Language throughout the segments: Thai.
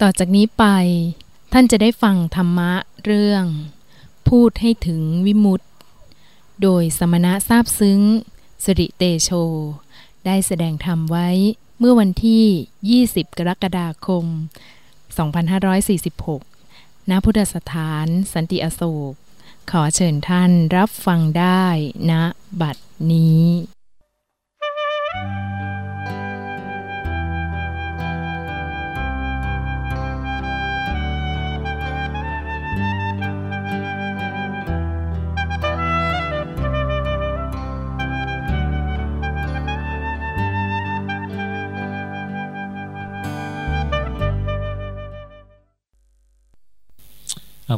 ต่อจากนี้ไป ท่านจะได้ฟังธรรมะเรื่อง พูดให้ถึงวิมุตติ โดยสมณะทราบซึ้ง สิริเตโช ได้แสดงธรรมไว้เมื่อวันที่ 20 กรกฎาคม 2546 ณ พุทธสถานสันติอโศก ขอเชิญท่านรับฟังได้ณนะบัดนี้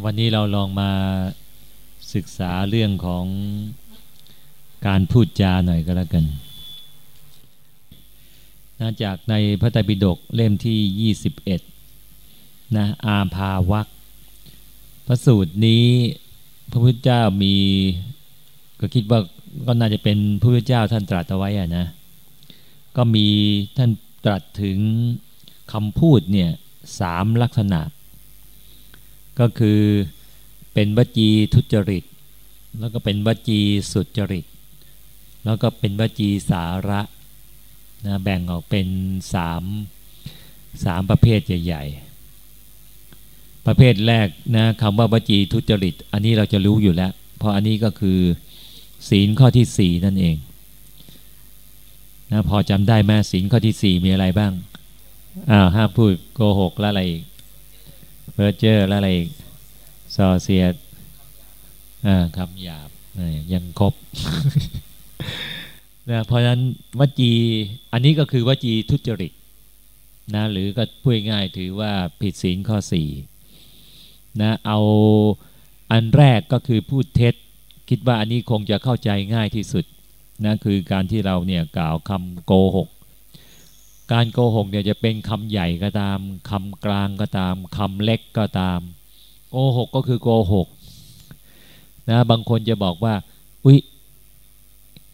วันนี้เราลองมาศึกษาเรื่องของการพูดจาหน่อยก็แล้วกันนะจากในพระไตรปิฎกเล่มที่ 21นะอาภาวักพระสูตรนี้พระพุทธเจ้ามีก็คิดว่าก็น่าจะเป็นพระพุทธเจ้าท่านตรัสเอาไว้อะนะ ก็มีท่านตรัสถึงคำพูดเนี่ยสามลักษณะ ก็คือเป็นวจีทุจริต แล้วก็เป็นวจีสุจริต แล้วก็เป็นวจีสาระนะแบ่งออกเป็นสามสามประเภทใหญ่ ๆ ประเภทแรกนะคำว่าวจีทุจริต อันนี้เราจะรู้อยู่แล้ว เพราะอันนี้ก็คือ ศีลข้อที่สี่นั่นเองนะพอจำได้ไหมศีลข้อที่สี่มีอะไรบ้างอ้าวห้ามพูดโกหกแล้วอะไรอีก เพอเจอร์แล้วอะไรอีกซอเสียดคำหยาบยังครบนะเพราะฉะนั้นวจีอันนี้ก็คือวจีทุจริตนะหรือก็พูดง่ายถือว่าผิดศีลข้อสี่นะเอาอันแรกก็คือพูดเท็จ คิดว่าอันนี้คงจะเข้าใจง่ายที่สุดนะคือการที่เราเนี่ยกล่าวคำโกหก การโกหกเนี่ยจะเป็นคำใหญ่ก็ตามคำกลางก็ตามคำเล็กก็ตาม โกหกก็คือโกหกนะบางคนจะบอกว่า อุ้ย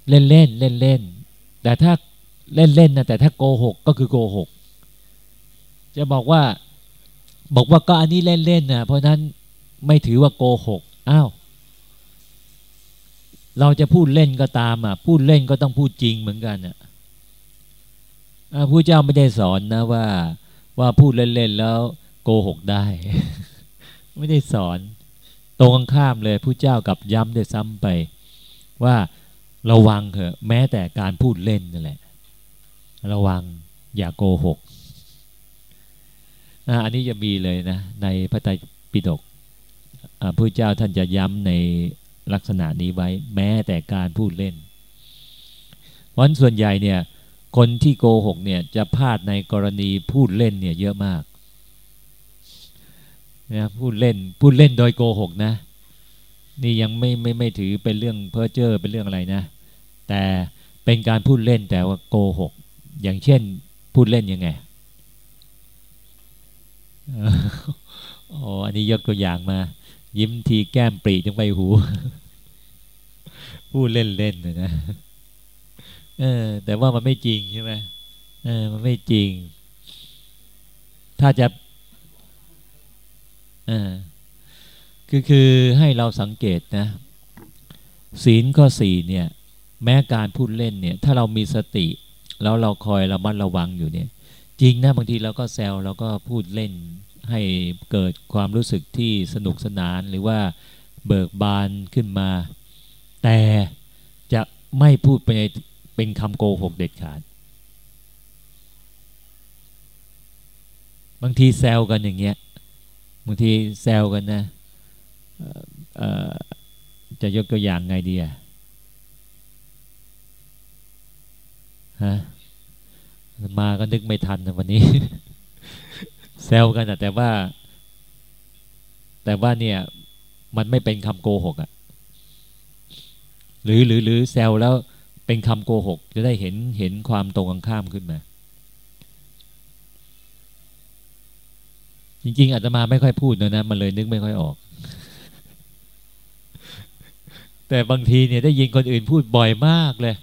เล่นเล่นเล่นเล่นแต่ถ้าเล่นเล่นนะแต่ถ้าโกหกก็คือโกหกจะบอกว่าบอกว่าก็อันนี้เล่นเล่นนะเพราะนั้นไม่ถือว่าโกหกอ้าวเราจะพูดเล่นก็ตามอะพูดเล่นก็ต้องพูดจริงเหมือนกันอะ ผู้เจ้าไม่ได้สอนนะว่าว่าพูดเล่นๆแล้วโกหกได้ ไม่ได้สอน ตรงข้ามเลยผู้เจ้ากับย้ำได้ซ้ำไป ว่าระวังเถอะแม้แต่การพูดเล่นนั่นแหละ ระวังอย่าโกหกอันนี้จะมีเลยนะในพระไตรปิฎกผู้เจ้าท่านจะย้ำในลักษณะนี้ไว้ แม้แต่การพูดเล่นวันส่วนใหญ่เนี่ย คนที่โกหกเนี่ยจะพลาดในกรณีพูดเล่นเนี่ยเยอะมากนะพูดเล่นพูดเล่นโดยโกหกนะ นี่ยังไม่ไม่ไม่ถือเป็นเรื่องเพ้อเจ้อเป็นเรื่องอะไรนะ แต่เป็นการพูดเล่นแต่ว่าโกหก อย่างเช่นพูดเล่นยังไงอ๋ออันนี้ยกตัวอย่างมา ยิ้มทีแก้มปรีจังไปหู พูดเล่นเล่นนะ เออ แต่ว่ามันไม่จริงใช่ไหมเออ มันไม่จริง ถ้าจะเออคือคือให้เราสังเกตนะ ศีลข้อสี่เนี่ย แม้การพูดเล่นเนี่ย ถ้าเรามีสติ แล้วเราคอยระมัดระวังอยู่เนี่ย จริงนะบางทีเราก็แซวเราก็พูดเล่น ให้เกิดความรู้สึกที่สนุกสนานหรือว่าเบิกบานขึ้นมา แต่จะไม่พูดไปใน เป็นคำโกหกเด็ดขาด บางทีแซวกันอย่างเงี้ย บางทีแซวกันนะจะยกตัวอย่างไงดีอะฮะมาก็นึกไม่ทันวันนี้ แซวกันแต่ว่า แต่ว่าเนี่ย มันไม่เป็นคำโกหกอะหรือหรือหรือแซวแล้ว เป็นคำโกหก จะได้เห็นเห็นความตรงกันข้ามขึ้นมา จริง ๆอาจจะมาไม่ค่อยพูดนะนะมันเลยนึกไม่ค่อยออก แต่บางทีเนี่ยได้ยินคนอื่นพูดบ่อยมากเลย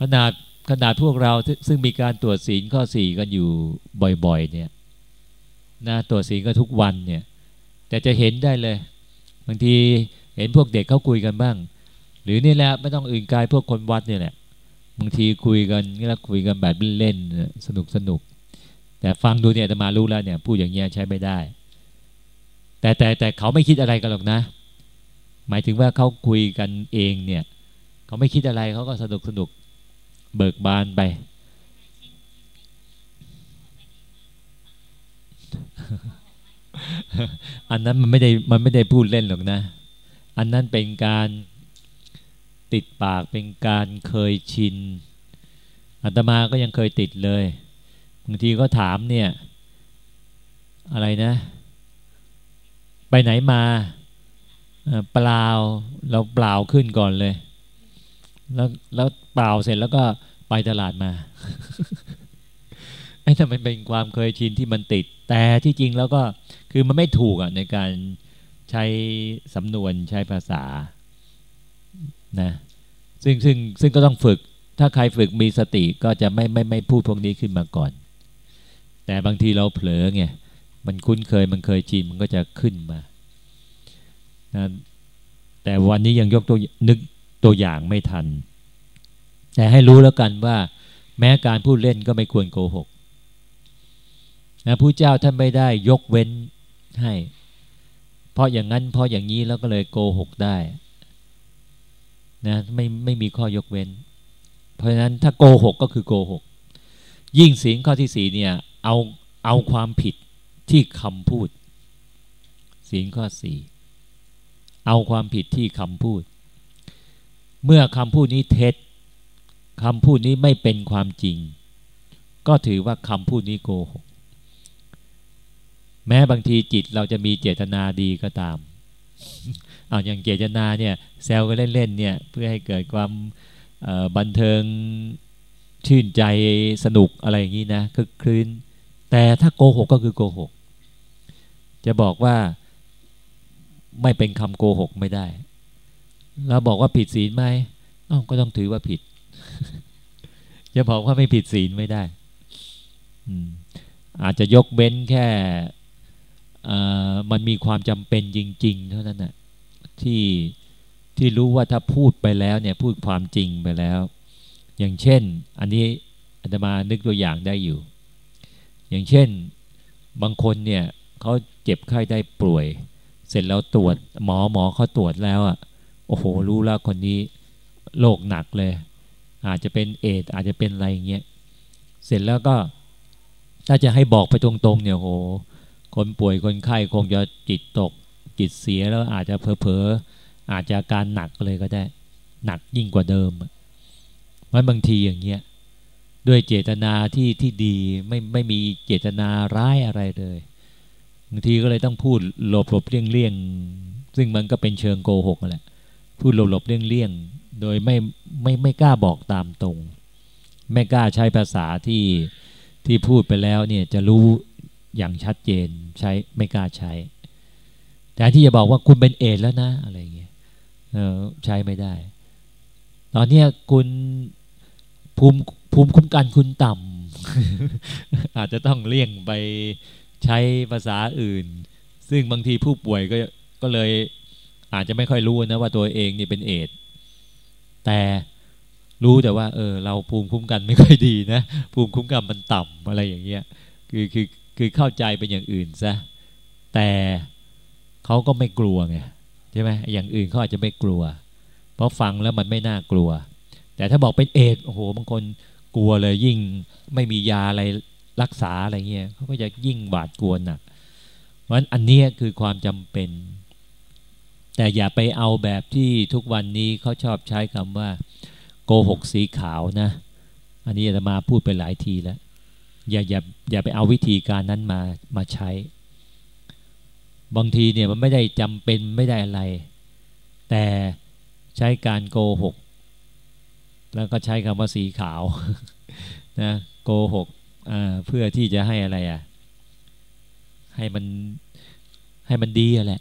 ขนาดขนาดพวกเราซึ่งมีการตรวจศีลข้อสี่กันอยู่บ่อย ๆ เนี่ยนะตัวจศีลก็ทุกวันเนี่ย แต่จะเห็นได้เลย บางทีเห็นพวกเด็กเขาคุยกันบ้าง หรือนี่แหละไม่ต้องอื่นกายพวกคนวัดเนี่ยแหละบางทีคุยกันแล้วคุยกันแบบเล่นสนุกสนุกแต่ฟังดูเนี่ยจะมารู้แล้วเนี่ยพูดอย่างเงี้ยใช้ไม่ได้ แต่แต่แต่เขาไม่คิดอะไรกันหรอกนะ หมายถึงว่าเขาคุยกันเองเนี่ยเขาไม่คิดอะไรเขาก็สนุกสนุกเบิกบานไปอันนั้นมันไม่ได้มันไม่ได้พูดเล่นหรอกนะ อันนั้นเป็นการ ติดปากเป็นการเคยชินอาตมาก็ยังเคยติดเลยบางทีก็ถามเนี่ย อะไรนะ ไปไหนมาเปล่าเราเปล่าขึ้นก่อนเลย แล้วแล้วเปล่าเสร็จแล้วก็ไปตลาดมาไอ้ถ้ามันเป็นความเคยชินที่มันติด แต่ที่จริงแล้วก็คือมันไม่ถูกอะในการใช้สำนวนใช้ภาษา นะซึ่งซึ่งซึ่งก็ต้องฝึก ถ้าใครฝึกมีสติก็จะไม่ไม่ไม่พูดพวกนี้ขึ้นมาก่อน แต่บางทีเราเผลอไงมันคุ้นเคยมันเคยชินมันก็จะขึ้นมานะแต่วันนี้ยังยกตัวนึกตัวอย่างไม่ทัน แต่ให้รู้แล้วกันว่า แม้การพูดเล่นก็ไม่ควรโกหกนะผู้เจ้าท่านไม่ได้ยกเว้นให้ เพราะอย่างนั้นเพราะอย่างนี้แล้วก็เลยโกหกได้ นะไม่ไม่มีข้อยกเว้น เพราะฉะนั้นถ้าโกหกก็คือโกหก ยิ่งสีงข้อที่สี่เนี่ยเอาเอาความผิดที่คำพูดสีงข้อสี่เอาความผิดที่คำพูด เมื่อคำพูดนี้เท็จคำพูดนี้ไม่เป็นความจริง ก็ถือว่าคำพูดนี้โกหก แม้บางทีจิตเราจะมีเจตนาดีก็ตาม เอาอย่างเกจตนาเนี่ยแซวก็เล่นๆเนี่ยเพื่อให้เกิดความบันเทิงชื่นใจสนุกอะไรอย่างนี้นะคือคลื่นแต่ถ้าโกหกก็คือโกหก จะบอกว่าไม่เป็นคำโกหกไม่ได้เราบอกว่าผิดศีลไหมอ้าวก็ต้องถือว่าผิด จะบอกว่าไม่ผิดศีลไม่ได้อาจจะยกเบ้นแค่ มันมีความจำเป็นจริง ๆ เท่านั้นนะที่ที่รู้ว่าถ้าพูดไปแล้วเนี่ยพูดความจริงไปแล้ว อย่างเช่น อันนี้อาตมานึกตัวอย่างได้อยู่ อย่างเช่นบางคนเนี่ยเขาเจ็บไข้ได้ป่วย เสร็จแล้วตรวจหมอหมอเขาตรวจแล้วอะโอ้โหรู้แล้วคนนี้โรคหนักเลย อาจจะเป็นเอดอาจจะเป็นอะไรเงี้ยเสร็จแล้วก็ถ้าจะให้บอกไปตรงๆเนี่ยโห คนป่วยคนไข้คงจะจิตตกจิตเสียแล้วอาจจะเพอๆอาจจะการหนักเลยก็ได้ หนักยิ่งกว่าเดิมมันบางทีอย่างเงี้ยด้วยเจตนาที่ที่ดีไม่ไม่มีเจตนาร้ายอะไรเลยบางทีก็เลยต้องพูดหลบหลบเลี่ยงเลี่ยงซึ่งมันก็เป็นเชิงโกหกแหละพูดหลบหลบเลี่ยงเลี่ยงโดยไม่ไม่ไม่กล้าบอกตามตรง ไม่กล้าใช้ภาษาที่ที่พูดไปแล้วเนี่ยจะรู้ อย่างชัดเจนใช้ไม่กล้าใช้ แต่ที่จะบอกว่าคุณเป็นเอดแล้วนะอะไรเงี้ยใช้ไม่ได้ ตอนนี้คุณภูมิภูมิคุ้มกันคุณต่ำอาจจะต้องเลี่ยงไปใช้ภาษาอื่น ซึ่งบางทีผู้ป่วยก็ก็เลยอาจจะไม่ค่อยรู้นะว่าตัวเองนี่เป็นเอดแต่รู้แต่ว่าเออเราภูมิคุ้มกันไม่ค่อยดีนะ ภูมิคุ้มกันมันต่ำอะไรอย่างเงี้ยคือคือ คือเข้าใจเป็นอย่างอื่นซะแต่เขาก็ไม่กลัวไงใช่ไหมอย่างอื่นเขาอาจจะไม่กลัว เพราะฟังแล้วมันไม่น่ากลัว แต่ถ้าบอกเป็นเอดโอ้โหบางคนกลัวเลยยิ่งไม่มียาอะไรรักษาอะไรเงี้ยเขาก็จะยิ่งบาดกลัวหนักเพราะฉะนั้นอันนี้คือความจำเป็น แต่อย่าไปเอาแบบที่ทุกวันนี้เขาชอบใช้คำว่า โกหกสีขาวนะ อันนี้จะมาพูดไปหลายทีแล้ว อย่าอย่าอย่าไปเอาวิธีการนั้นมามาใช้ บางทีเนี่ยมันไม่ได้จำเป็นไม่ได้อะไร แต่ใช้การโกหก แล้วก็ใช้คำว่าสีขาวนะโกหกเพื่อที่จะให้อะไรอะให้มันให้มันดีอะแหละ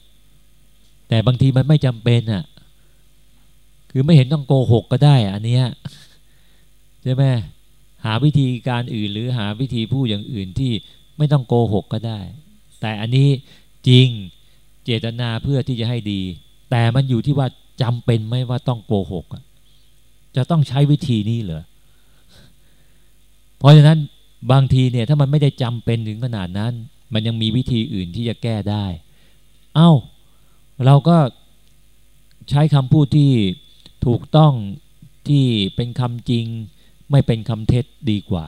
แต่บางทีมันไม่จำเป็นอะ คือไม่เห็นต้องโกหกก็ได้อันเนี้ยใช่ไหม หาวิธีการอื่นหรือหาวิธีพูดอย่างอื่นที่ไม่ต้องโกหกก็ได้ แต่อันนี้จริงเจตนาเพื่อที่จะให้ดี แต่มันอยู่ที่ว่าจำเป็นไหมว่าต้องโกหกจะต้องใช้วิธีนี้เหรอเพราะฉะนั้นบางทีเนี่ยถ้ามันไม่ได้จำเป็นถึงขนาดนั้น มันยังมีวิธีอื่นที่จะแก้ได้ เอา้า เราก็ใช้คำพูดที่ถูกต้องที่เป็นคำจริง ไม่เป็นคำเท็จดีกว่า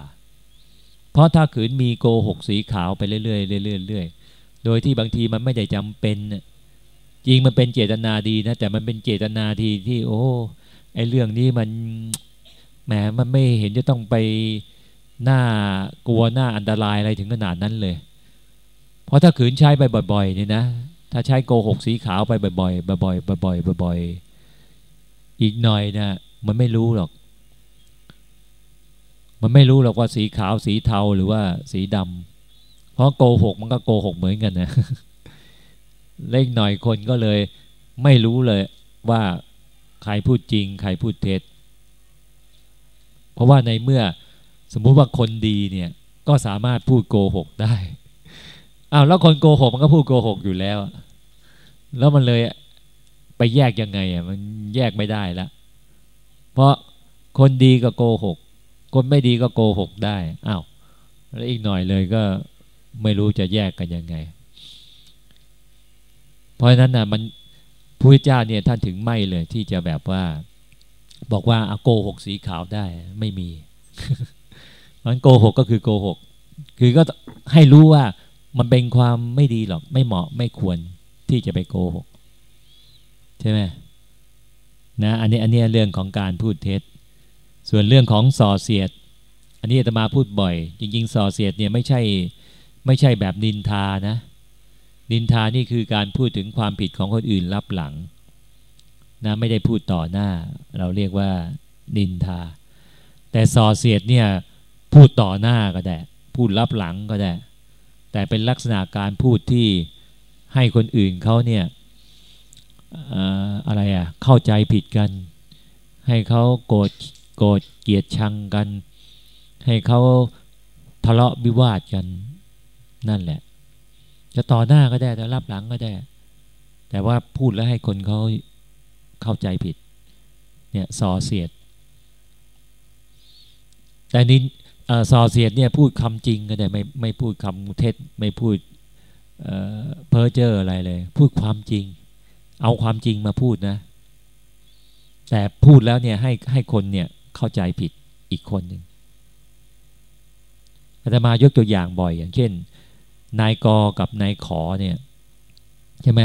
เพราะถ้าขืนมีโกหกสีขาวไปเรื่อยๆเรื่อยๆเรื่อยๆโดยที่บางทีมันไม่ได้จำเป็นจริงมันเป็นเจตนาดีนะแต่มันเป็นเจตนาทีที่ โอ้ไอเรื่องนี้มันแหมมันไม่เห็นจะต้องไปหน้ากลัวหน้าอันตรายอะไรถึงขนาดนั้นเลย เพราะถ้าขืนใช้ไปบ่อยๆนี่นะ ถ้าใช้โกหกสีขาวไปบ่อยๆบ่อยๆบ่อยๆบ่อยๆอีกหน่อยนะมันไม่รู้หรอก มันไม่รู้หรอกว่าสีขาวสีเทาหรือว่าสีดำเพราะโกหกมันก็โกหกเหมือนกันนะเล็กหน่อยคนก็เลยไม่รู้เลยว่าใครพูดจริง ใครพูดเท็จ เพราะว่าในเมื่อสมมุติว่าคนดีเนี่ยก็สามารถพูดโกหกได้อ้าวแล้วคนโกหกมันก็พูดโกหกอยู่แล้ว แล้วมันเลยไปแยกยังไงอะมันแยกไม่ได้ละเพราะคนดีก็โกหก คนไม่ดีก็โกหกได้อ้าวแล้วอีกหน่อยเลยก็ไม่รู้จะแยกกันยังไง เพราะฉะนั้นนะมันพระเจ้าเนี่ยท่านถึงไม่เลยที่จะแบบว่า บอกว่าโกหกสีขาวได้ไม่มีมันโกหกก็คือโกหก คือก็ให้รู้ว่ามันเป็นความไม่ดีหรอก ไม่เหมาะไม่ควรที่จะไปโกหก ใช่ไหมนะอันนี้อันนี้เรื่องของการพูดเท็จ ส่วนเรื่องของส่อเสียด อันนี้อาตมาพูดบ่อย จริง ๆ ส่อเสียดเนี่ยไม่ใช่ไม่ใช่แบบนินทานะ นินทานี่คือการพูดถึงความผิดของคนอื่นรับหลังนะไม่ได้พูดต่อหน้า เราเรียกว่านินทา แต่ส่อเสียดเนี่ยพูดต่อหน้าก็ได้ พูดรับหลังก็ได้ แต่เป็นลักษณะการพูดที่ให้คนอื่นเขาเนี่ยอะไรอะ่ะเข้าใจผิดกัน ให้เขาโกรธ โกรธเกลียดชังกัน ให้เขาทะเลาะวิวาทกันนั่นแหละ จะต่อหน้าก็ได้แต่รับหลังก็ได้ แต่ว่าพูดแล้วให้คนเขาเข้าใจผิด เนี่ยส่อเสียด แต่นี้ส่อเสียดเนี่ยพูดคำจริงก็ได้ไม่ไม่พูดคำเท็จไม่พูดเพ้อเจ้ออะไรเลย พูดความจริง เอาความจริงมาพูดนะ แต่พูดแล้วเนี่ยให้ให้คนเนี่ย เข้าใจผิดอีกคนหนึ่งอาตมายกตัวอย่างบ่อยอย่างเช่น นายกกับนายขอเนี่ยใช่ไหม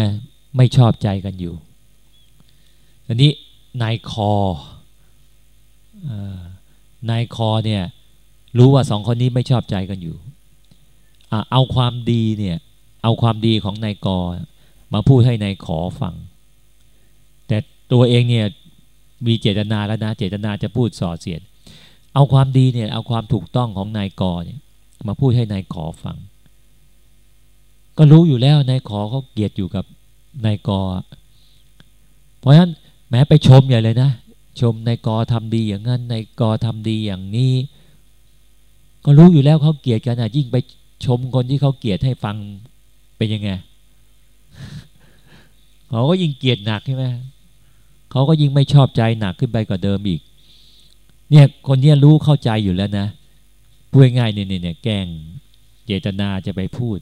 ไม่ชอบใจกันอยู่อันนี้นายคอนายคอเนี่ยรู้ว่าสองคนนี้ไม่ชอบใจกันอยู่เอาความดีเนี่ยเอาความดีของนายกมาพูดให้นายขอฟัง แต่ตัวเองเนี่ย มีเจตนาแล้วนะ เจตนาจะพูดส่อเสียด เอาความดีเนี่ยเอาความถูกต้องของนายกเนี่ยมาพูดให้นายขอฟัง ก็รู้อยู่แล้วนายขอเขาเกลียดอยู่กับนายกเพราะฉะนั้นแม้ไปชมอย่าเลยนะ ชมนายกทำดีอย่างนั้นนายกทำดีอย่างนี้ ก็รู้อยู่แล้วเขาเกลียดกันอะยิ่งไปชมคนที่เขาเกลียดให้ฟังเป็นยังไงเขาก็ยิ่งเกลียดหนักใช่ไหม เขาก็ยิ่งไม่ชอบใจหนักขึ้นไปกว่าเดิมอีก เนี่ยคนนี้รู้เข้าใจอยู่แล้วนะพูดง่ายเนี่ยเนี่ยแกล้งเจตนาจะไปพูด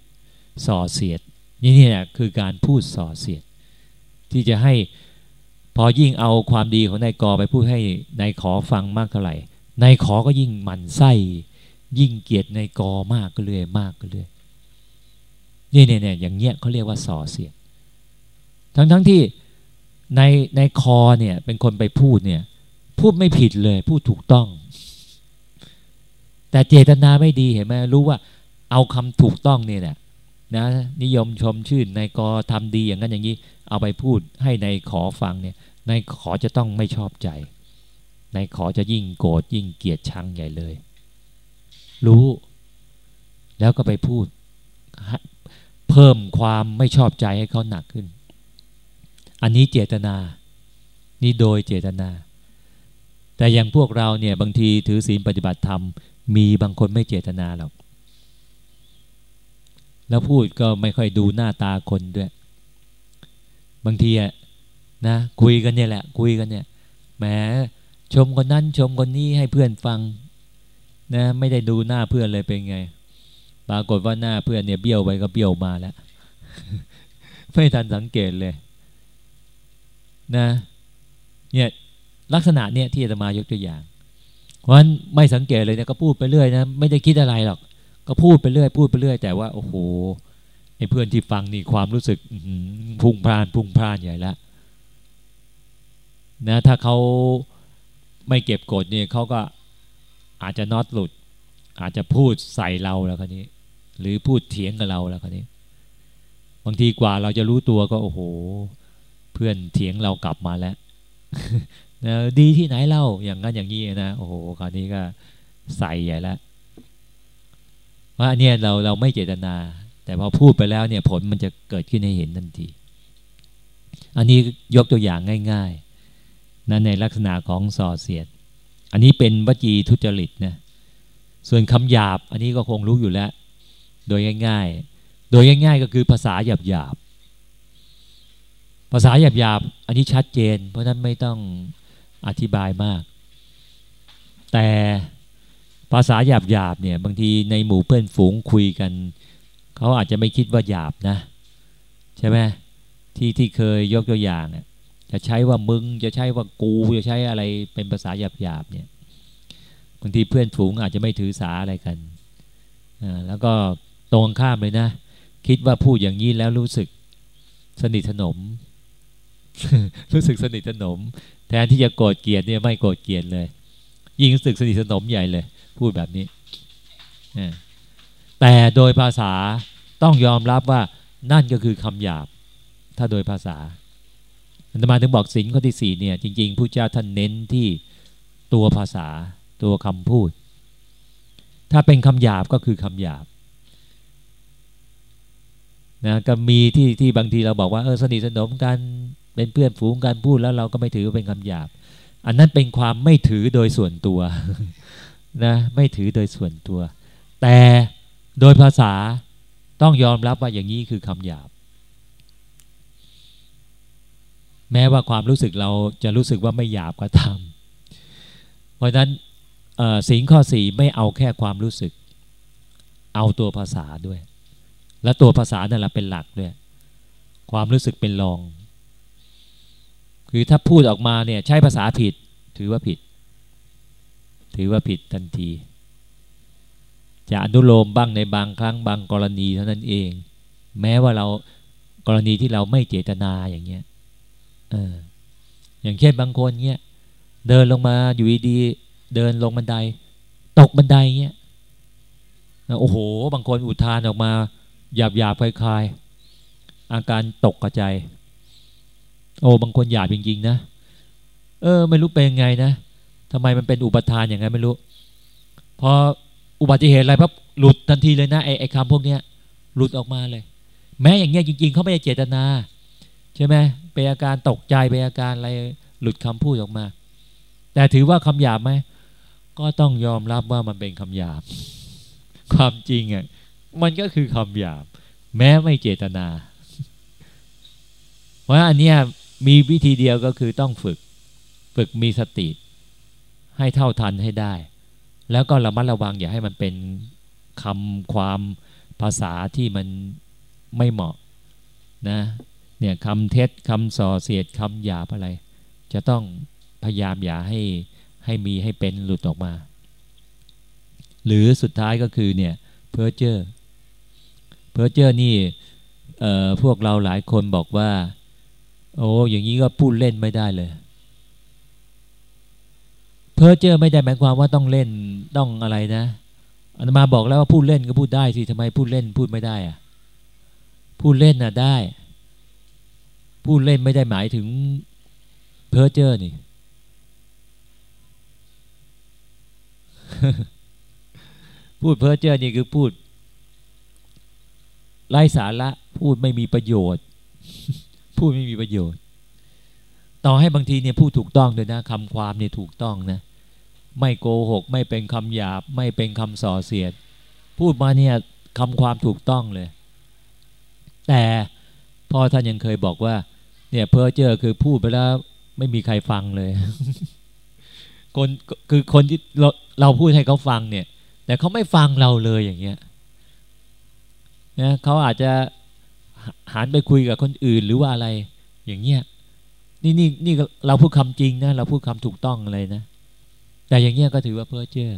ส่อเสียด นี่เนี่ยคือการพูดส่อเสียด ที่จะให้พอยิ่งเอาความดีของนายกอไปพูดให้นายขอฟังมากเท่าไหร่นายขอก็ยิ่งหมั่นไส้ยิ่งเกลียดนายกอมากก็เรื่อยมากก็เรื่อยนี่เนี่ยเนี่ยอย่างเงี้ยเขาเรียกว่าส่อเสียด ทั้งทั้งที่ ในในคอเนี่ยเป็นคนไปพูดเนี่ยพูดไม่ผิดเลยพูดถูกต้อง แต่เจตนาไม่ดีเห็นไหมรู้ว่าเอาคำถูกต้องเนี่ยแหละนะนิยมชมชื่นในกอทำดีอย่างนั้นอย่างนี้ เอาไปพูดให้ในขอฟังเนี่ยในขอจะต้องไม่ชอบใจในขอจะยิ่งโกรธยิ่งเกลียดชังใหญ่เลย รู้ แล้วก็ไปพูด เพิ่มความไม่ชอบใจให้เขาหนักขึ้น อันนี้เจตนา นี่โดยเจตนา แต่อย่างพวกเราเนี่ยบางทีถือศีลปฏิบัติธรรม มีบางคนไม่เจตนาหรอก แล้วพูดก็ไม่ค่อยดูหน้าตาคนด้วย บางทีอะนะคุยกันเนี่ยแหละ คุยกันเนี่ยแหมชมคนนั้นชมคนนี้ให้เพื่อนฟังนะไม่ได้ดูหน้าเพื่อนเลยเป็นไง ปรากฏว่าหน้าเพื่อนเนี่ยเบี้ยวไปก็เบี้ยวมาแล้ว ไม่ทันสังเกตเลย นะเนี่ยลักษณะเนี่ยที่จะมายกตัวอย่าง เพราะฉะนั้นไม่สังเกตเลยเนี่ยก็พูดไปเรื่อยนะไม่ได้คิดอะไรหรอก ก็พูดไปเรื่อย พูดไปเรื่อย แต่ว่าโอ้โหไอ้เพื่อนที่ฟังนี่ความรู้สึกพุ่งพล่านพุ่งพล่านใหญ่ล้วนะถ้าเขาไม่เก็บกดเนี่ยเขาก็อาจจะน็อตหลุด อาจจะพูดใส่เราแล้วคนนี้ หรือพูดเถียงกับเราแล้วคนนี้ บางทีกว่าเราจะรู้ตัวก็โอ้โห เพื่อนเถียงเรากลับมาแล้วนะดีที่ไหนเล่าอย่างนั้นอย่างนี้นะโอ้โหคราวนี้ก็ใส่ใหญ่แล้วว่าอันนี้เราเราไม่เจตนา แต่พอพูดไปแล้วเนี่ยผลมันจะเกิดขึ้นให้เห็นทันที อันนี้ยกตัวอย่างง่ายๆนะในลักษณะของส่อเสียด อันนี้เป็นวจีทุจริตนะส่วนคำหยาบ อันนี้ก็คงรู้อยู่แล้ว โดยง่าย ๆ โดยง่าย ๆ ก็คือภาษาหยาบหยาบ ภาษาหยาบหยาบอันนี้ชัดเจน เพราะนั้นไม่ต้องอธิบายมาก แต่ภาษาหยาบหยาบเนี่ยบางทีในหมู่เพื่อนฝูงคุยกัน เขาอาจจะไม่คิดว่าหยาบนะ ใช่ไหมที่ที่เคยยกตัวอย่างจะใช้ว่ามึงจะใช้ว่ากูจะใช้อะไรเป็นภาษาหยาบหยาบเนี่ยบางทีเพื่อนฝูงอาจจะไม่ถือสาอะไรกันแล้วก็ตรงข้ามเลยนะ คิดว่าพูดอย่างนี้แล้วรู้สึกสนิทสนม รู้สึกสนิทสนม แทนที่จะโกรธเกลียดเนี่ยไม่โกรธเกลียดเลย ยิ่งรู้สึกสนิทสนมใหญ่เลย พูดแบบนี้แต่โดยภาษาต้องยอมรับว่านั่นก็คือคำหยาบ ถ้าโดยภาษาอันตมาถึงบอกสิงข้อที่สี่เนี่ย จริง ๆผู้เจ้าท่านเน้นที่ตัวภาษา ตัวคำพูด ถ้าเป็นคำหยาบก็คือคำหยาบนะก็มีที่ที่บางทีเราบอกว่าเออสนิทสนมกัน เป็นเพื่อนฝูงกันพูดแล้วเราก็ไม่ถือว่าเป็นคำหยาบ อันนั้นเป็นความไม่ถือโดยส่วนตัวนะไม่ถือโดยส่วนตัว แต่โดยภาษาต้องยอมรับว่าอย่างนี้คือคำหยาบ แม้ว่าความรู้สึกเราจะรู้สึกว่าไม่หยาบก็ตามเพราะฉะนั้นสิ่งข้อสี่ไม่เอาแค่ความรู้สึก เอาตัวภาษาด้วย และตัวภาษานั่นแหละเป็นหลักด้วย ความรู้สึกเป็นรอง คือถ้าพูดออกมาเนี่ยใช้ภาษาผิด ถือว่าผิด ถือว่าผิดทันที จะอนุโลมบ้างในบางครั้งบางกรณีเท่านั้นเอง แม้ว่าเรากรณีที่เราไม่เจตนาอย่างเงี้ยเอออย่างเช่นบางคนเงี้ยเดินลงมาอยู่ดีเดินลงบันได ตกบันไดเงี้ยโอ้โห บางคนอุทานออกมาหยาบหยาบคลายๆอาการตกกระจาย โอ้บางคนหยาบจริงๆนะ เออ ไม่รู้เป็นยังไงนะทำไมมันเป็นอุปทานอย่างไงไม่รู้ พออุบัติเหตุอะไรพับหลุดทันทีเลยนะไอ้ไอ้คำพวกเนี้ยหลุดออกมาเลย แม้อย่างเงี้ยจริง ๆเขาไม่ได้เจตนา ใช่ไหมเป็นอาการตกใจเป็นอาการอะไรหลุดคำพูดออกมา แต่ถือว่าคำหยาบไหมก็ต้องยอมรับว่ามันเป็นคำหยาบ ความจริงอะมันก็คือคำหยาบ แม้ไม่เจตนา เพราะอันเนี้ย มีวิธีเดียวก็คือต้องฝึก ฝึกมีสติ ให้เท่าทันให้ได้ แล้วก็ระมัดระวังอย่าให้มันเป็นคำความภาษาที่มันไม่เหมาะนะเนี่ยคำเท็จคำส่อเสียดคำหยาบอะไร จะต้องพยายามอย่าให้ให้มีให้เป็นหลุดออกมา หรือสุดท้ายก็คือเนี่ยเพอร์เจอร์เพอร์เจอร์นี่พวกเราหลายคนบอกว่า โอ้อย่างนี้ก็พูดเล่นไม่ได้เลย เพ้อเจ้อไม่ได้หมายความว่าต้องเล่นต้องอะไรนะอาตมาบอกแล้วว่าพูดเล่นก็พูดได้สิทำไมพูดเล่นพูดไม่ได้อะพูดเล่นน่ะได้ พูดเล่นไม่ได้หมายถึงเพอเจอนี่พูดเพอเจอนี่คือพูดไร้สาระพูดไม่มีประโยชน์ พูดไม่มีประโยชน์ ต่อให้บางทีเนี่ยพูดถูกต้องเลยนะคำความเนี่ยถูกต้องนะ ไม่โกหก ไม่เป็นคำหยาบ ไม่เป็นคำส่อเสียด พูดมาเนี่ยคำความถูกต้องเลย แต่พ่อท่านยังเคยบอกว่า เนี่ยเพ้อเจอคือพูดไปแล้วไม่มีใครฟังเลยคนคือคนที่เราเราพูดให้เขาฟังเนี่ย แต่เขาไม่ฟังเราเลยอย่างเงี้ยนะเขาอาจจะ หันไปคุยกับคนอื่นหรือว่าอะไร อย่างเงี้ยนี่นี่นี่เราพูดคำจริงนะเราพูดคำถูกต้องเลยนะ แต่อย่างเงี้ยก็ถือว่าเพ้อเจ้อ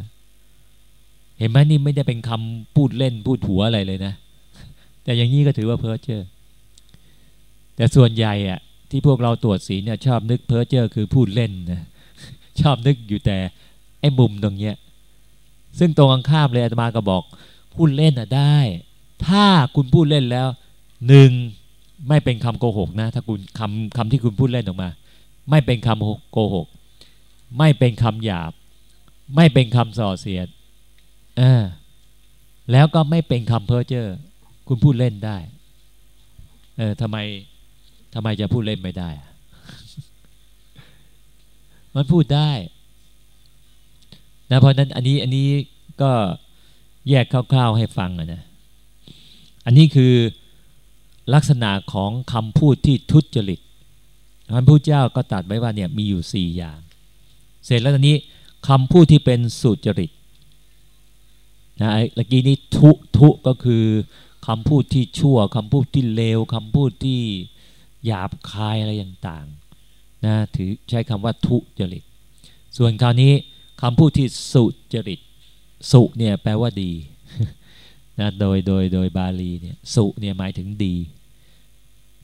เห็นไหมนี่ไม่ได้เป็นคำพูดเล่นพูดหัวอะไรเลยนะ แต่อย่างนี้ก็ถือว่าเพ้อเจ้อแต่ส่วนใหญ่อะที่พวกเราตรวจสีเนี่ยชอบนึกเพ้อเจ้อคือพูดเล่นนะชอบนึกอยู่แต่ไอ้มุมตรงเนี้ยซึ่งตรงข้ามเลยอาตมาก็บอกพูดเล่นอะได้ ถ้าคุณพูดเล่นแล้ว หนึ่งไม่เป็นคำโกหกนะ ถ้าคุณคำคำที่คุณพูดเล่นออกมา ไม่เป็นคำโกหก ไม่เป็นคำหยาบ ไม่เป็นคำส่อเสียดเออแล้วก็ไม่เป็นคำเพ้อเจ้อคุณพูดเล่นได้เออทำไมทำไมจะพูดเล่นไม่ได้ มันพูดได้นะเพราะนั้นอันนี้อันนี้ก็แยกคร่าวๆให้ฟังนะ อันนี้คือ ลักษณะของคำพูดที่ทุจริตพระพุทธเจ้าก็ตัดไว้ว่าเนี่ยมีอยู่สี่อย่าง เสร็จแล้วตอนนี้คำพูดที่เป็นสุจริตนะไอ้เมื่อกี้นี้ทุทุก็คือคำพูดที่ชั่วคำพูดที่เลวคำพูดที่หยาบคายอะไรต่างๆนะถือใช้คำว่าทุจริต ส่วนคราวนี้คำพูดที่สุจริต สุเนี่ยแปลว่าดีนะโดยโดยโดยบาลีเนี่ยสุเนี่ยหมายถึงดี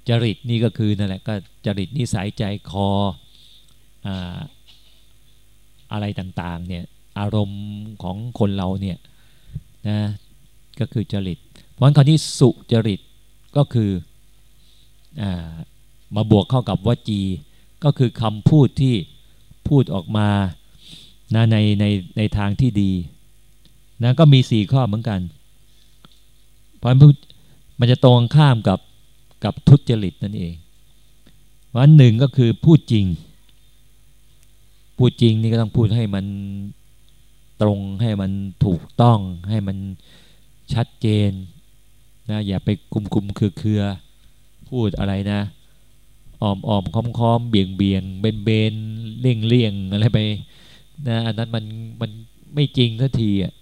จริตนี่ก็คือนั่นแหละก็จริตนิสัยใจคออะอะไรต่างๆเนี่ยอารมณ์ของคนเราเนี่ยนะก็คือจริต เพราะฉะนั้นคราวนี้สุจริตก็คืออมาบวกเข้ากับวจี ก็คือคำพูดที่พูดออกมานะในในในทางที่ดีนะก็มีสี่ข้อเหมือนกัน เพราะมันจะตรงข้ามกับ กับทุจริตนั่นเองวันหนึ่งก็คือพูดจริง พูดจริงนี่ก็ต้องพูดให้มันตรงให้มันถูกต้องให้มันชัดเจนนะอย่าไปคุมคุมคือเคือพูดอะไรนะอ่อมอ่อมค้อมค้อมเบี่ยงเบี่ยงเบนเบนเลี่ยงเลี่ยงอะไรไปนะอันนั้นมันมันไม่จริงสักทีอะ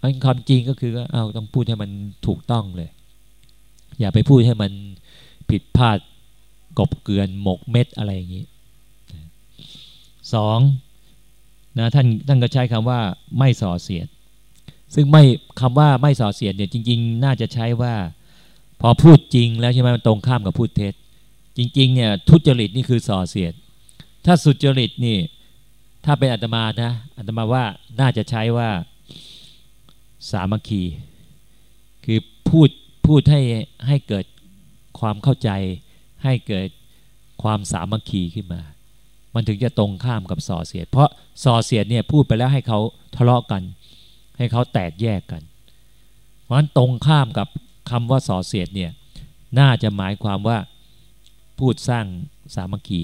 อันความจริงก็คือเอาต้องพูดให้มันถูกต้องเลย อย่าไปพูดให้มันผิดพลาดกบเกลื่อนหมกเม็ดอะไรอย่างนี้สองนะท่านท่านก็ใช้คำว่าไม่ส่อเสียด ซึ่งไม่คำว่าไม่ส่อเสียดเนี่ยจริง ๆ น่าจะใช้ว่า พอพูดจริงแล้วใช่ไหมมันตรงข้ามกับพูดเท็จ จริง ๆ เนี่ยทุจริตนี่คือส่อเสียด ถ้าสุจริตนี่ถ้าเป็นอาตมานะอาตมาว่าน่าจะใช้ว่าสามัคคี คือพูด พูดให้ให้เกิดความเข้าใจ ให้เกิดความสามัคคีขึ้นมา มันถึงจะตรงข้ามกับส่อเสียด เพราะส่อเสียดเนี่ยพูดไปแล้วให้เขาทะเลาะกัน ให้เขาแตกแยกกัน เพราะฉะนั้นตรงข้ามกับคำว่าส่อเสียดเนี่ยน่าจะหมายความว่าพูดสร้างสามัคคี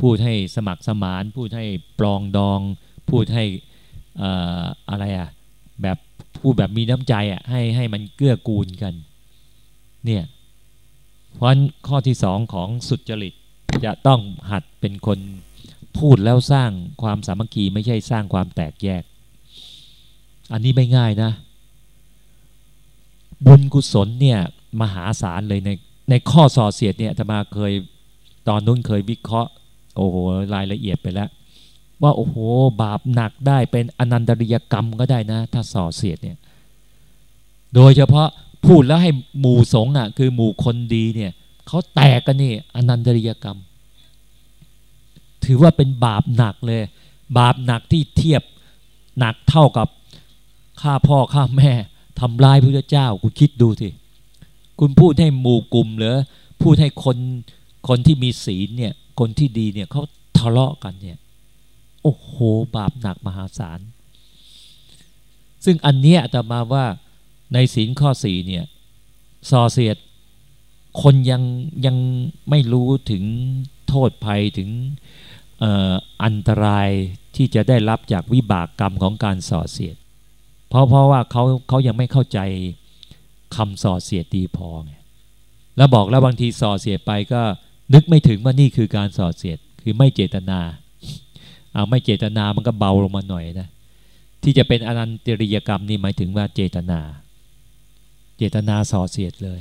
พูดให้สมัครสมาน พูดให้ปลองดอง พูดให้อะไรอะแบบ พูดแบบมีน้ำใจอะ่ะให้ให้มันเกื้อกูลกัน เนี่ยเพราะข้อที่สองของสุจริตจะต้องหัดเป็นคนพูดแล้วสร้างความสามัคคีไม่ใช่สร้างความแตกแยก อันนี้ไม่ง่ายนะ บุญกุศลเนี่ยมหาศาลเลยในในข้อส่อเสียดเนี่ยธรรมาเคยตอนนู้นเคยวิเคราะห์ โอ้โหรายละเอียดไปแล้ว ว่าโอ้โหบาปหนักได้เป็นอนันตริยกรรมก็ได้นะ ถ้าส่อเสียดเนี่ยโดยเฉพาะพูดแล้วให้หมู่สงฆ์อะคือหมู่คนดีเนี่ยเขาแตกกันนี่อนันตริยกรรม ถือว่าเป็นบาปหนักเลย บาปหนักที่เทียบหนักเท่ากับฆ่าพ่อฆ่าแม่ทำลายพระเจ้าคุณคิดดูสิคุณพูดให้หมู่กลุ่มหรือพูดให้คนคนที่มีศีลเนี่ยคนที่ดีเนี่ยเขาทะเลาะกันเนี่ย โอ้โห บาปหนักมหาศาล ซึ่งอันเนี้ยแต่มาว่าในศีลข้อสี่เนี่ยซอเสียด คนยังยังไม่รู้ถึงโทษภัยถึงอันตรายที่จะได้รับจากวิบากกรรมของการส่อเสียด เพราะเพราะว่าเขาเขายังไม่เข้าใจคำส่อเสียดดีพอไงแล้วบอกแล้วบางทีส่อเสียดไปก็นึกไม่ถึงว่านี่คือการส่อเสียดคือไม่เจตนา เอาไม่เจตนามันก็เบาลงมาหน่อยนะที่จะเป็นอนันตริยกรรมนี่หมายถึงว่าเจตนา เจตนาส่อเสียดเลย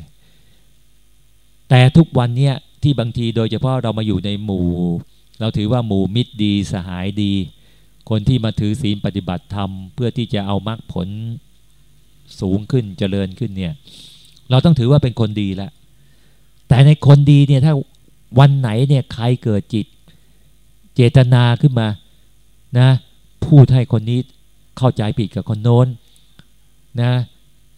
แต่ทุกวันเนี้ยที่บางทีโดยเฉพาะเรามาอยู่ในหมู่ เราถือว่าหมู่มิตรดีสหายดี คนที่มาถือศีลปฏิบัติธรรม เพื่อที่จะเอามรรคผลสูงขึ้นเจริญขึ้นเนี่ยเราต้องถือว่าเป็นคนดีแล้วแต่ในคนดีเนี่ยถ้าวันไหนเนี่ยใครเกิดจิต เจตนาขึ้นมานะพูดให้คนนี้เข้าใจผิดกับคนโน้นนะ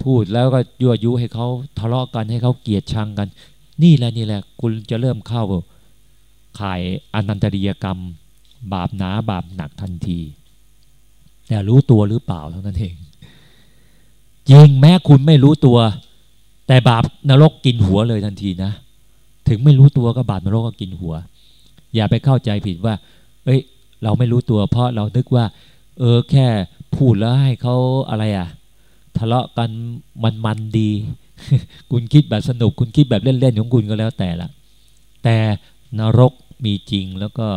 พูดแล้วก็ยั่วยุให้เขาทะเลาะกันให้เขาเกลียดชังกัน นี่แหละนี่แหละคุณจะเริ่มเข้าข่ายอนันตริยกรรม บาปหนาบาปหนักทันที แต่รู้ตัวหรือเปล่าเท่านั้นเองจริงแม้คุณไม่รู้ตัว แต่บาปนรกกินหัวเลยทันทีนะ ถึงไม่รู้ตัวก็บาปนรกก็กินหัว อย่าไปเข้าใจผิดว่า เอ้ย เราไม่รู้ตัวเพราะเรานึกว่า เออแค่พูดแล้วให้เขาอะไรอะ ทะเลาะกันมันมันดี คุณคิดแบบสนุก คุณคิดแบบเล่นๆของคุณก็แล้วแต่ละแต่นรกมีจริงแล้วก็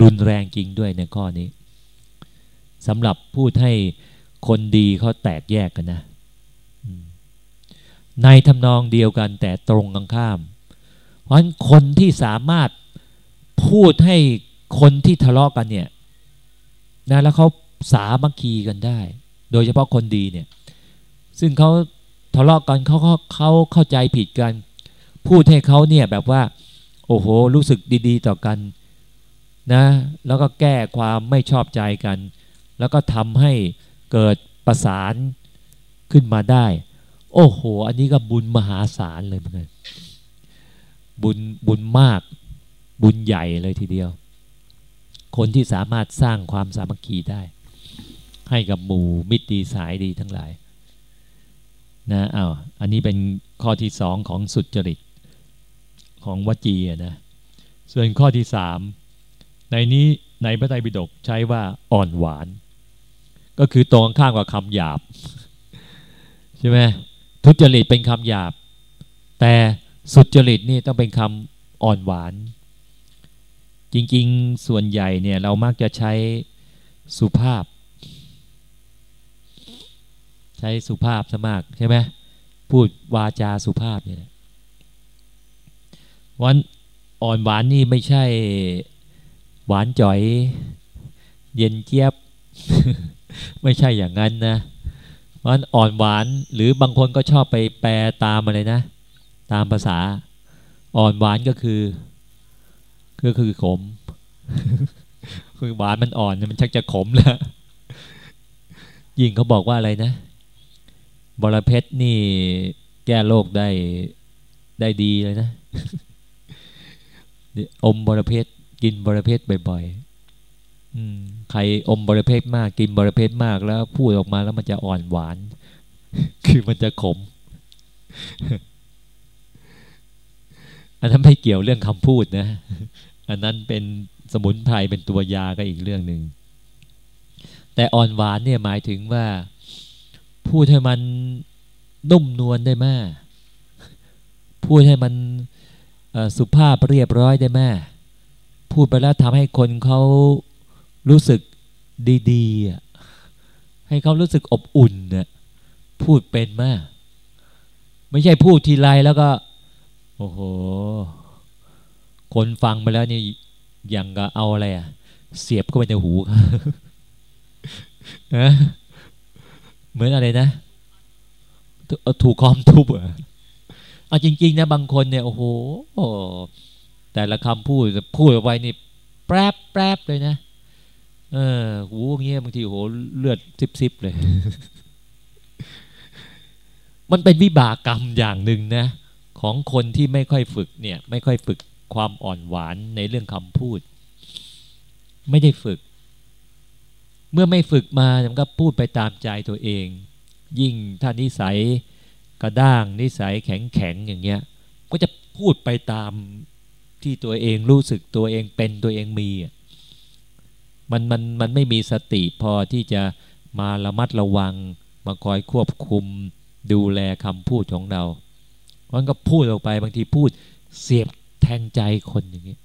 รุนแรงจริงด้วยในข้อนี้สำหรับพูดให้คนดีเขาแตกแยกกันนะในทำนองเดียวกันแต่ตรงกันข้าม เพราะฉะนั้นคนที่สามารถ พูดให้คนที่ทะเลาะกันเนี่ยนะแล้วเขาสามัคคีกันได้ โดยเฉพาะคนดีเนี่ย ซึ่งเขาทะเลาะกันเขาเขาเขาเข้าใจผิดกัน พูดให้เขาเนี่ยแบบว่า โอ้โห รู้สึกดี ๆ ต่อกันนะ แล้วก็แก้ความไม่ชอบใจกัน แล้วก็ทำให้เกิดประสานขึ้นมาได้ โอ้โห อันนี้ก็บุญมหาศาลเลยเหมือนกันบุญบุญมาก บุญใหญ่เลยทีเดียว คนที่สามารถสร้างความสามัคคีได้ ให้กับหมู่มิตรดีสายดีทั้งหลายนะอ้าวอันนี้เป็นข้อที่สองของสุจริตของวจีนะส่วนข้อที่สามในนี้ในพระไตรปิฎกใช้ว่าอ่อนหวาน ก็คือตรงข้ามกับคำหยาบ ใช่ไหมทุจริตเป็นคำหยาบ แต่สุจริตนี่ต้องเป็นคำอ่อนหวาน จริงๆ ส่วนใหญ่เนี่ยเรามักจะใช้สุภาพ ใช้สุภาพซะมากใช่ไหมพูดวาจาสุภาพเนี่ยวันอ่อนหวานนี่ไม่ใช่ หวานจ่อย เย็นเจี๊ยบ ไม่ใช่อย่างนั้นนะวันอ่อนหวานหรือบางคนก็ชอบไปแปลตามอะไรนะ ตามภาษาอ่อนหวานก็คือ ก็คือขม คือหวานมันอ่อนมันชักจะขมแล้ว ยิ่งเขาบอกว่าอะไรนะ บรเพชรนี่แก้โรคได้ได้ดีเลยนะ อมบรเพชรกินบริเพศบ่อยๆใครอมบริเพศมาก กินบริเพศมากแล้วพูดออกมาแล้วมันจะอ่อนหวาน คือมันจะขม อันนั้นไม่เกี่ยวเรื่องคำพูดนะ อันนั้นเป็นสมุนไพรเป็นตัวยาก็อีกเรื่องหนึ่ง แต่อ่อนหวานเนี่ยหมายถึงว่า พูดให้มันนุ่มนวลได้มากพูดให้มันสุภาพเรียบร้อยได้มากพูดไปแล้วทำให้คนเขารู้สึกดีๆ ให้เขารู้สึกอบอุ่นเนี่ยพูดเป็นมาก ไม่ใช่พูดทีไรแล้วก็ โอ้โห คนฟังไปแล้วนี่อย่างก็เอาอะไรอะเสียบเข้าไปในหูนะเหมือนอะไรนะถูกคอมทุบอะเอาจริง ๆ นะบางคนเนี่ยโอ้โหแต่ละคำพูดพูดออกไปนี่แป๊บแป๊บเลยนะเออหูเงี้ยบางทีโหเลือดซิบซิบเลย มันเป็นวิบากกรรมอย่างหนึ่งนะ ของคนที่ไม่ค่อยฝึกเนี่ยไม่ค่อยฝึกความอ่อนหวานในเรื่องคำพูด ไม่ได้ฝึก เมื่อไม่ฝึกมามันก็พูดไปตามใจตัวเอง ยิ่งถ้านิสัยกระด้างนิสัยแข็งแข็งอย่างเงี้ย ก็จะพูดไปตามที่ตัวเองรู้สึกตัวเองเป็นตัวเองมีมันมันมันไม่มีสติพอที่จะมาระมัดระวัง มาคอยควบคุมดูแลคำพูดของเราเพรา มันก็พูดออกไปบางทีพูดเสียบแทงใจคนอย่างนี้